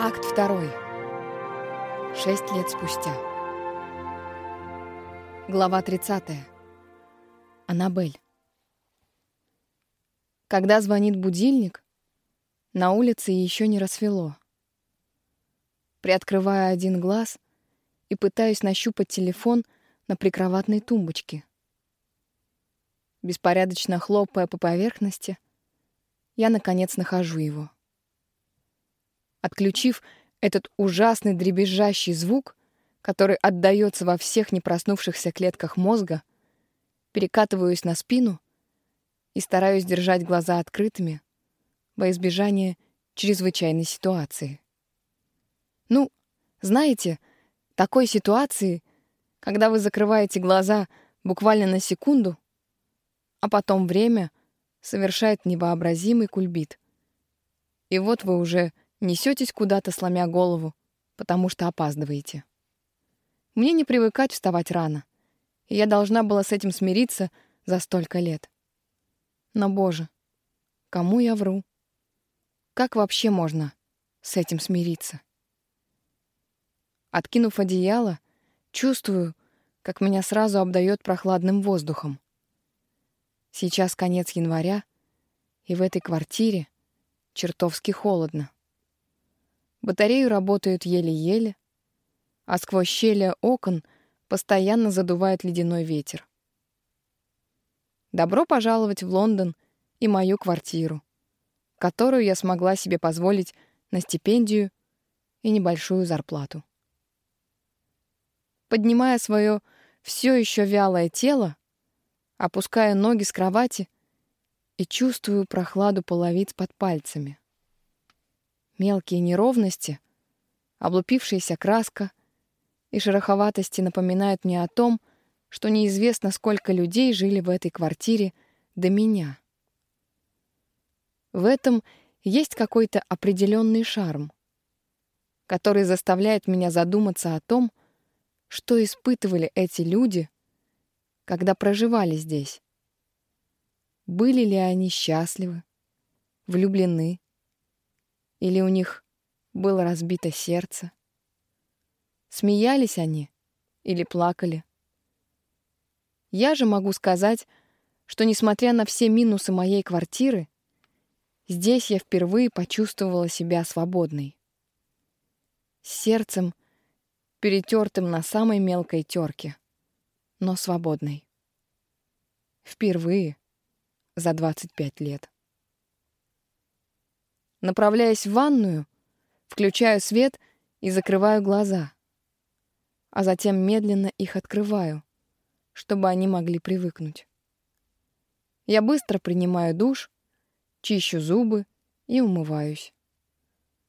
Акт второй. Шесть лет спустя. Глава 30. Аннабель. Когда звонит будильник, на улице еще не рассвело. Приоткрываю один глаз и пытаюсь нащупать телефон на прикроватной тумбочке. Беспорядочно хлопая по поверхности, я, наконец, нахожу его. Отключив этот ужасный дребезжащий звук, который отдаётся во всех непроснувшихся клетках мозга, перекатываюсь на спину и стараюсь держать глаза открытыми во избежание чрезвычайной ситуации. Ну, знаете, такой ситуации, когда вы закрываете глаза буквально на секунду, а потом время совершает невообразимый кульбит. И вот вы уже Несетесь куда-то, сломя голову, потому что опаздываете. Мне не привыкать вставать рано, и я должна была с этим смириться за столько лет. Но, боже, кому я вру? Как вообще можно с этим смириться? Откинув одеяло, чувствую, как меня сразу обдает прохладным воздухом. Сейчас конец января, и в этой квартире чертовски холодно. Батареи работают еле-еле, а сквозь щели окон постоянно задувает ледяной ветер. Добро пожаловать в Лондон и мою квартиру, которую я смогла себе позволить на стипендию и небольшую зарплату. Поднимая свое все еще вялое тело, опуская ноги с кровати и чувствую прохладу половиц под пальцами. Мелкие неровности, облупившаяся краска и шероховатости напоминают мне о том, что неизвестно, сколько людей жили в этой квартире до меня. В этом есть какой-то определенный шарм, который заставляет меня задуматься о том, что испытывали эти люди, когда проживали здесь. Были ли они счастливы, влюблены, или у них было разбито сердце? Смеялись они или плакали? Я же могу сказать, что, несмотря на все минусы моей квартиры, здесь я впервые почувствовала себя свободной. С сердцем, перетертым на самой мелкой терке, но свободной. Впервые за 25 лет. Направляясь в ванную, включаю свет и закрываю глаза, а затем медленно их открываю, чтобы они могли привыкнуть. Я быстро принимаю душ, чищу зубы и умываюсь.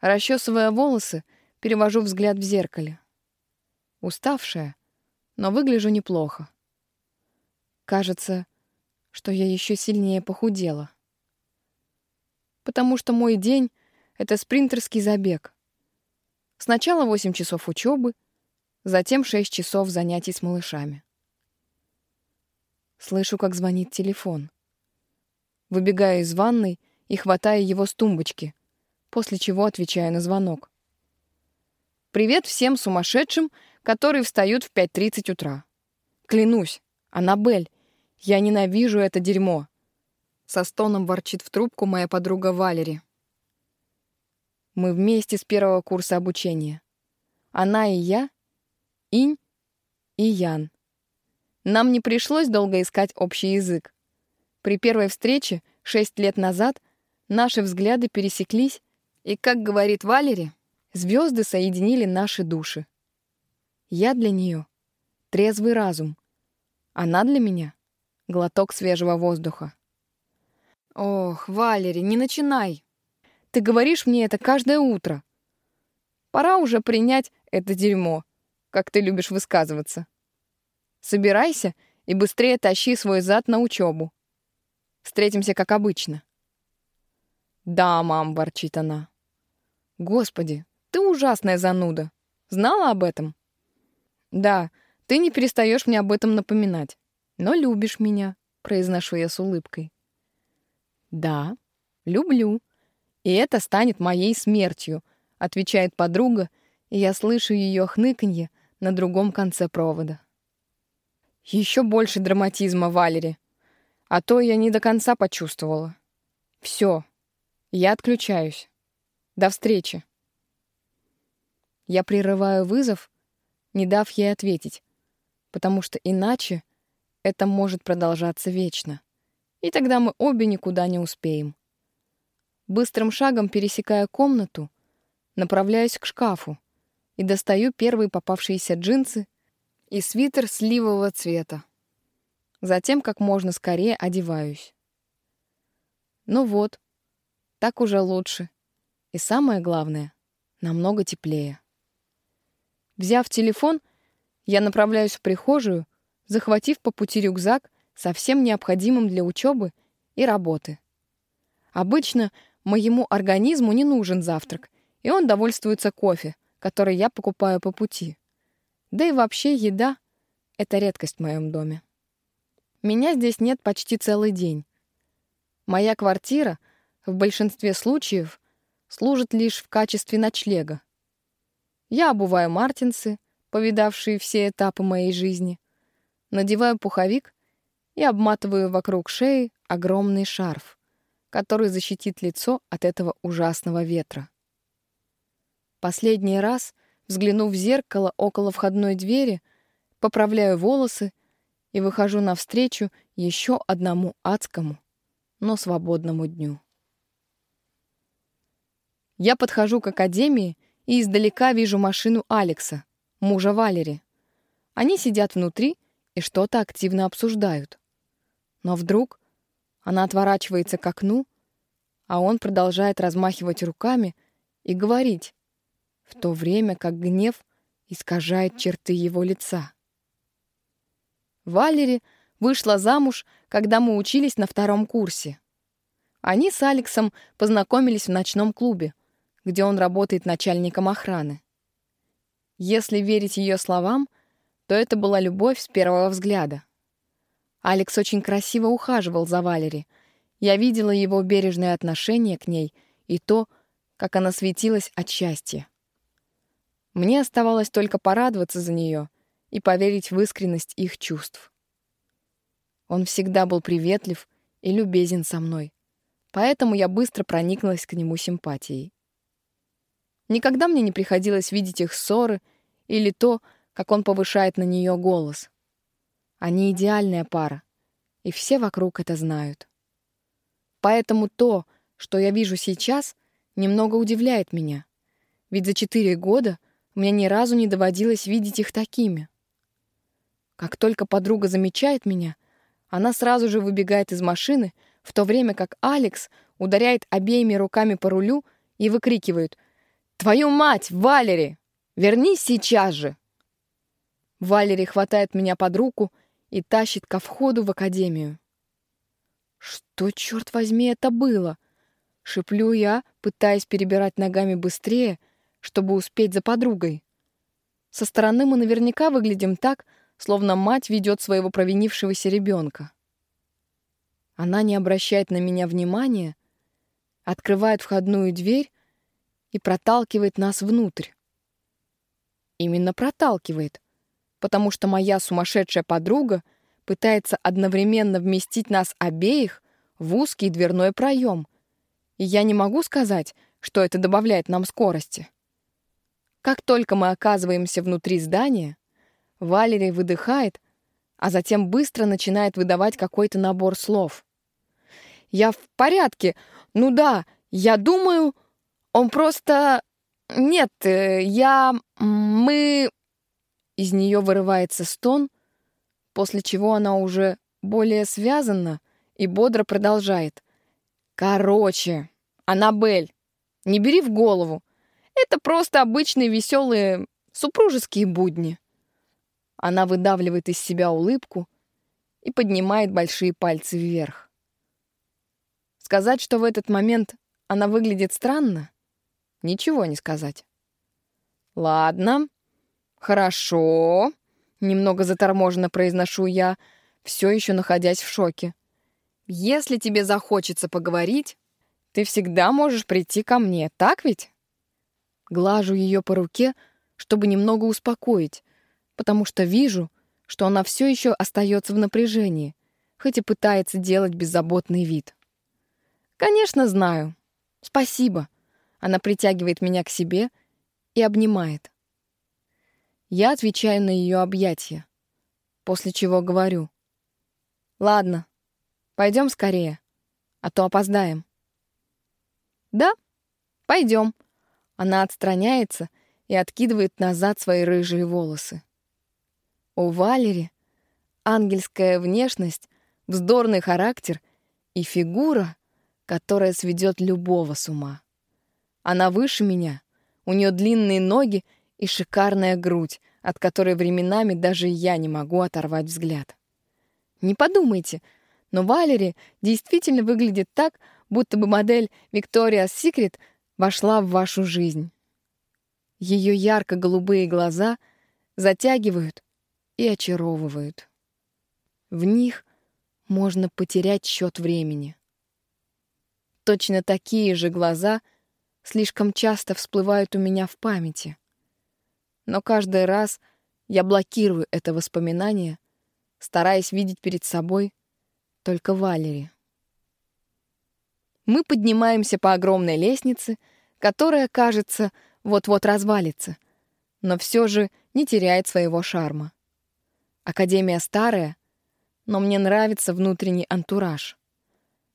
Расчесывая волосы, перевожу взгляд в зеркале. Уставшая, но выгляжу неплохо. Кажется, что я еще сильнее похудела потому что мой день — это спринтерский забег. Сначала 8 часов учебы, затем 6 часов занятий с малышами. Слышу, как звонит телефон. Выбегаю из ванной и хватаю его с тумбочки, после чего отвечаю на звонок. «Привет всем сумасшедшим, которые встают в 5.30 утра. Клянусь, Аннабель, я ненавижу это дерьмо. Со стоном ворчит в трубку моя подруга Валери. Мы вместе с первого курса обучения. Она и я, Инь и Ян. Нам не пришлось долго искать общий язык. При первой встрече, шесть лет назад, наши взгляды пересеклись, и, как говорит Валери, звезды соединили наши души. Я для нее — трезвый разум. Она для меня — глоток свежего воздуха. Ох, Валери, не начинай. Ты говоришь мне это каждое утро. Пора уже принять это дерьмо, как ты любишь высказываться. Собирайся и быстрее тащи свой зад на учебу. Встретимся, как обычно. Да, мам, ворчит она. Господи, ты ужасная зануда. Знала об этом? Да, ты не перестаешь мне об этом напоминать. Но любишь меня, произношу я с улыбкой. Да, люблю. И это станет моей смертью, отвечает подруга, и я слышу ее хныканье на другом конце провода. Еще больше драматизма, Валери. А то я не до конца почувствовала. Все, я отключаюсь. До встречи. Я прерываю вызов, не дав ей ответить, потому что иначе это может продолжаться вечно, и тогда мы обе никуда не успеем. Быстрым шагом пересекая комнату, направляюсь к шкафу и достаю первые попавшиеся джинсы и свитер сливового цвета. Затем как можно скорее одеваюсь. Ну вот, так уже лучше. И самое главное, намного теплее. Взяв телефон, я направляюсь в прихожую, захватив по пути рюкзак со всем необходимым для учебы и работы. Обычно моему организму не нужен завтрак, и он довольствуется кофе, который я покупаю по пути. Да и вообще еда — это редкость в моем доме. Меня здесь нет почти целый день. Моя квартира в большинстве случаев служит лишь в качестве ночлега. Я обуваю мартинсы, повидавшие все этапы моей жизни, надеваю пуховик и обматываю вокруг шеи огромный шарф, который защитит лицо от этого ужасного ветра. Последний раз, взглянув в зеркало около входной двери, поправляю волосы и выхожу навстречу еще одному адскому, но свободному дню. Я подхожу к академии и издалека вижу машину Алекса, мужа Валери. Они сидят внутри и что-то активно обсуждают. Но вдруг она отворачивается к окну, а он продолжает размахивать руками и говорить, в то время как гнев искажает черты его лица. Валери вышла замуж, когда мы учились на втором курсе. Они с Алексом познакомились в ночном клубе, где он работает начальником охраны. Если верить ее словам, то это была любовь с первого взгляда. Алекс очень красиво ухаживал за Валери. Я видела его бережное отношение к ней и то, как она светилась от счастья. Мне оставалось только порадоваться за нее и поверить в искренность их чувств. Он всегда был приветлив и любезен со мной, поэтому я быстро прониклась к нему симпатией. Никогда мне не приходилось видеть их ссоры или то, как он повышает на нее голос. Они идеальная пара, и все вокруг это знают. Поэтому то, что я вижу сейчас, немного удивляет меня. Ведь за четыре года — мне ни разу не доводилось видеть их такими. Как только подруга замечает меня, она сразу же выбегает из машины, в то время как Алекс ударяет обеими руками по рулю и выкрикивает «Твою мать, Валери! Вернись сейчас же!» Валери хватает меня под руку и тащит ко входу в академию. «Что, черт возьми, это было?» — шиплю я, пытаясь перебирать ногами быстрее — чтобы успеть за подругой. Со стороны мы наверняка выглядим так, словно мать ведет своего провинившегося ребенка. Она не обращает на меня внимания, открывает входную дверь и проталкивает нас внутрь. Именно проталкивает, потому что моя сумасшедшая подруга пытается одновременно вместить нас обеих в узкий дверной проем, и я не могу сказать, что это добавляет нам скорости. Как только мы оказываемся внутри здания, Валерий выдыхает, а затем быстро начинает выдавать какой-то набор слов. «Я в порядке. Ну да, я думаю, он просто... Нет, э, я... Мы...» Из нее вырывается стон, после чего она уже более связанна и бодро продолжает. «Короче, Аннабель, не бери в голову. Это просто обычные веселые супружеские будни. Она выдавливает из себя улыбку и поднимает большие пальцы вверх. Сказать, что в этот момент она выглядит странно, ничего не сказать. Ладно, хорошо, немного заторможенно произношу я, все еще находясь в шоке. Если тебе захочется поговорить, ты всегда можешь прийти ко мне, так ведь? Глажу ее по руке, чтобы немного успокоить, потому что вижу, что она все еще остается в напряжении, хоть и пытается делать беззаботный вид. «Конечно, знаю. Спасибо». Она притягивает меня к себе и обнимает. Я отвечаю на ее объятия, после чего говорю. «Ладно, пойдем скорее, а то опоздаем». «Да, пойдем». Она отстраняется и откидывает назад свои рыжие волосы. У Валери ангельская внешность, вздорный характер и фигура, которая сведет любого с ума. Она выше меня, у нее длинные ноги и шикарная грудь, от которой временами даже я не могу оторвать взгляд. Не подумайте, но Валери действительно выглядит так, будто бы модель Victoria's Secret вошла в вашу жизнь. Ее ярко-голубые глаза затягивают и очаровывают. В них можно потерять счет времени. Точно такие же глаза слишком часто всплывают у меня в памяти. Но каждый раз я блокирую это воспоминание, стараясь видеть перед собой только Валери. Мы поднимаемся по огромной лестнице, которая, кажется, вот-вот развалится, но все же не теряет своего шарма. Академия старая, но мне нравится внутренний антураж.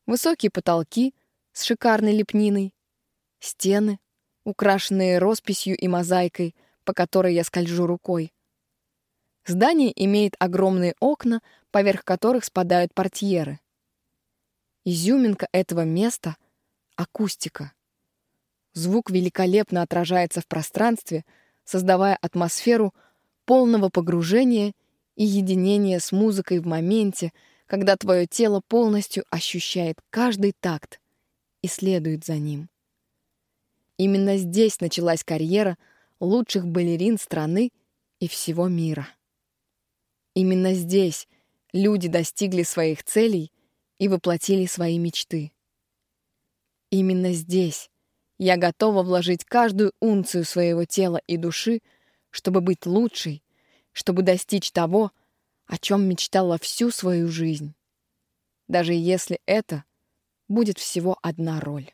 Высокие потолки с шикарной лепниной, стены, украшенные росписью и мозаикой, по которой я скольжу рукой. Здание имеет огромные окна, поверх которых спадают портьеры. Изюминка этого места — акустика. Звук великолепно отражается в пространстве, создавая атмосферу полного погружения и единения с музыкой в моменте, когда твое тело полностью ощущает каждый такт и следует за ним. Именно здесь началась карьера лучших балерин страны и всего мира. Именно здесь люди достигли своих целей и воплотили свои мечты. Именно здесь я готова вложить каждую унцию своего тела и души, чтобы быть лучшей, чтобы достичь того, о чем мечтала всю свою жизнь. Даже если это будет всего одна роль.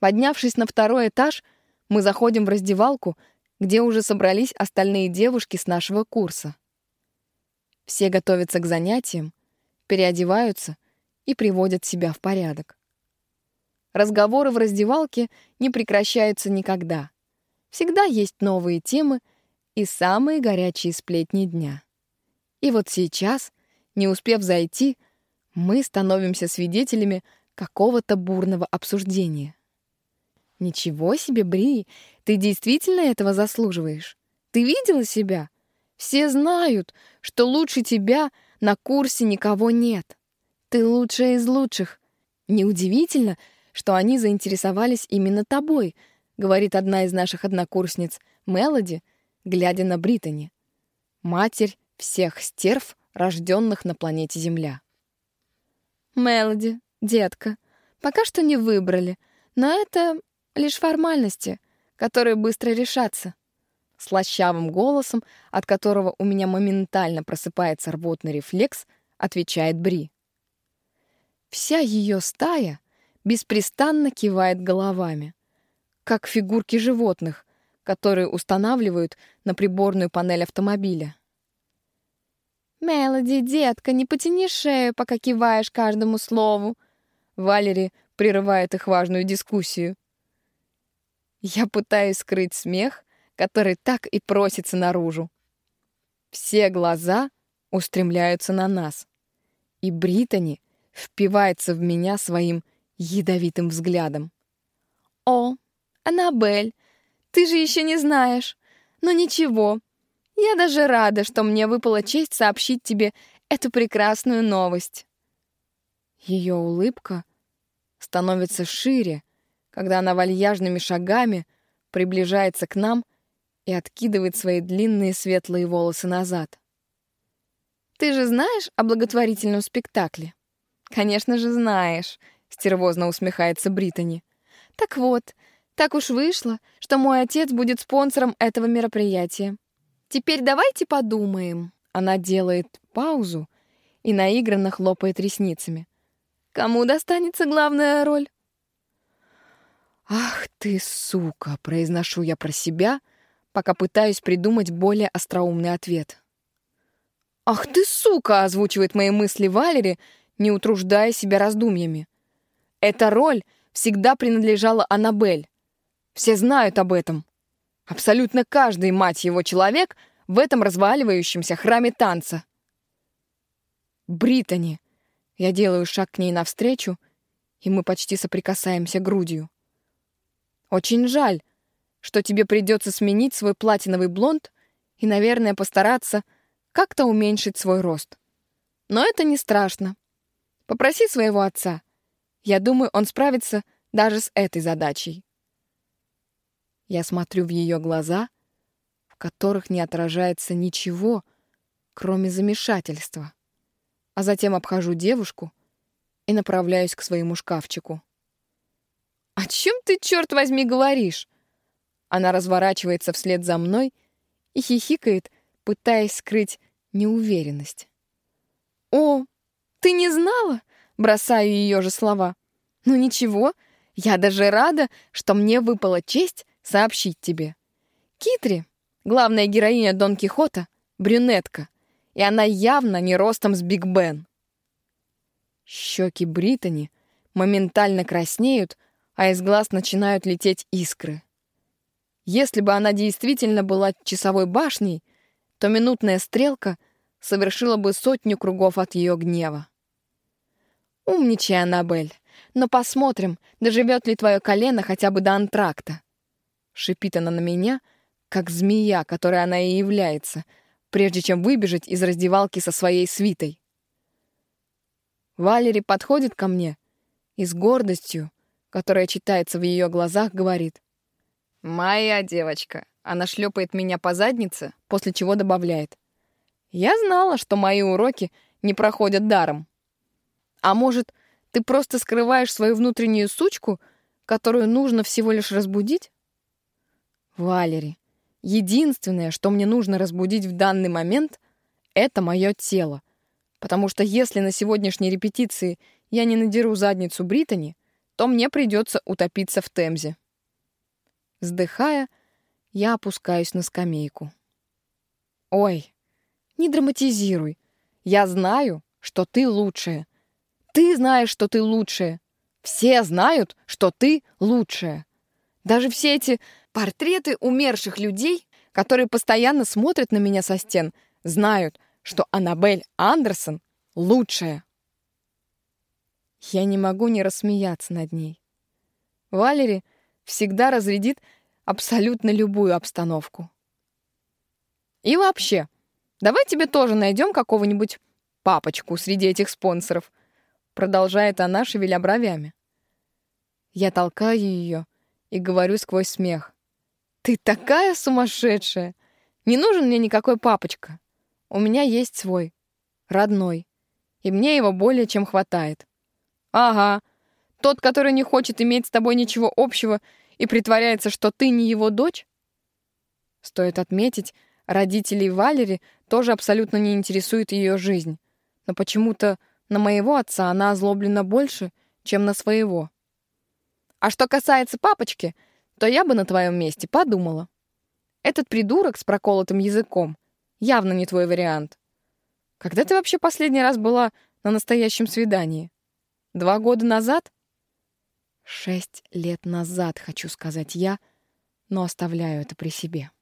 Поднявшись на второй этаж, мы заходим в раздевалку, где уже собрались остальные девушки с нашего курса. Все готовятся к занятиям, переодеваются и приводят себя в порядок. Разговоры в раздевалке не прекращаются никогда. Всегда есть новые темы и самые горячие сплетни дня. И вот сейчас, не успев зайти, мы становимся свидетелями какого-то бурного обсуждения. «Ничего себе, Бри, ты действительно этого заслуживаешь? Ты видела себя? Все знают, что лучше тебя на курсе никого нет. Ты лучшая из лучших. Неудивительно, что они заинтересовались именно тобой, говорит одна из наших однокурсниц, Мелоди, глядя на Британи. Матерь всех стерв, рожденных на планете Земля. Мелоди, детка, пока что не выбрали, но это лишь формальности, которые быстро решатся слащавым голосом, от которого у меня моментально просыпается рвотный рефлекс, отвечает Бри. Вся ее стая беспрестанно кивает головами, как фигурки животных, которые устанавливают на приборную панель автомобиля. «Мелоди, детка, не потяни шею, пока киваешь каждому слову!» Валери прерывает их важную дискуссию. Я пытаюсь скрыть смех, который так и просится наружу. Все глаза устремляются на нас, и Британи впивается в меня своим ядовитым взглядом. «О, Аннабель, ты же еще не знаешь. Но ничего, я даже рада, что мне выпала честь сообщить тебе эту прекрасную новость». Ее улыбка становится шире, когда она вальяжными шагами приближается к нам и откидывает свои длинные светлые волосы назад. «Ты же знаешь о благотворительном спектакле?» «Конечно же знаешь», — стервозно усмехается Британи. «Так вот, Так уж вышло, что мой отец будет спонсором этого мероприятия. Теперь давайте подумаем. Она делает паузу и наигранно хлопает ресницами. Кому достанется главная роль? «Ах ты, сука!» — произношу я про себя, пока пытаюсь придумать более остроумный ответ. «Ах ты, сука!» — озвучивает мои мысли Валери, не утруждая себя раздумьями. Эта роль всегда принадлежала Аннабель. Все знают об этом. Абсолютно каждый, мать его, человек в этом разваливающемся храме танца. Британи. Я делаю шаг к ней навстречу, и мы почти соприкасаемся грудью. Очень жаль, что тебе придется сменить свой платиновый блонд и, наверное, постараться как-то уменьшить свой рост. Но это не страшно. Попроси своего отца. Я думаю, он справится даже с этой задачей. Я смотрю в ее глаза, в которых не отражается ничего, кроме замешательства а затем обхожу девушку и направляюсь к своему шкафчику. «О чем ты, черт возьми, говоришь?» Она разворачивается вслед за мной и хихикает, пытаясь скрыть неуверенность. «О, ты не знала?» — бросаю ее же слова. «Ну ничего, я даже рада, что мне выпала честь сообщить тебе. Китри, главная героиня Дон Кихота, брюнетка и она явно не ростом с Биг Бен. Щеки Британи моментально краснеют, а из глаз начинают лететь искры. Если бы она действительно была часовой башней, то минутная стрелка совершила бы сотню кругов от ее гнева. «Умничай, Аннабель, но посмотрим, доживет ли твое колено хотя бы до антракта». Шипит она на меня, как змея, которой она и является — прежде чем выбежать из раздевалки со своей свитой. Валери подходит ко мне и с гордостью, которая читается в ее глазах, говорит. «Моя девочка». Она шлепает меня по заднице, после чего добавляет. «Я знала, что мои уроки не проходят даром. А может, ты просто скрываешь свою внутреннюю сучку, которую нужно всего лишь разбудить?» «Валери, Единственное, что мне нужно разбудить в данный момент, это мое тело. Потому что если на сегодняшней репетиции я не надеру задницу Британи, то мне придется утопиться в Темзе. Вздыхая, я опускаюсь на скамейку. Ой, не драматизируй. Я знаю, что ты лучшая. Ты знаешь, что ты лучшая. Все знают, что ты лучшая. Даже все эти Портреты умерших людей, которые постоянно смотрят на меня со стен, знают, что Аннабель Андерсон лучшая. Я не могу не рассмеяться над ней. Валери всегда разрядит абсолютно любую обстановку. И вообще, давай тебе тоже найдем какого-нибудь папочку среди этих спонсоров, продолжает она, шевеля бровями. Я толкаю ее и говорю сквозь смех. «Ты такая сумасшедшая! Не нужен мне никакой папочка. У меня есть свой, родной, и мне его более чем хватает». «Ага, тот, который не хочет иметь с тобой ничего общего и притворяется, что ты не его дочь?» Стоит отметить, родителей Валери тоже абсолютно не интересует ее жизнь, но почему-то на моего отца она озлоблена больше, чем на своего. А что касается папочки — то я бы на твоем месте подумала. Этот придурок с проколотым языком явно не твой вариант. Когда ты вообще последний раз была на настоящем свидании? Два года назад? Шесть лет назад, хочу сказать я, но оставляю это при себе.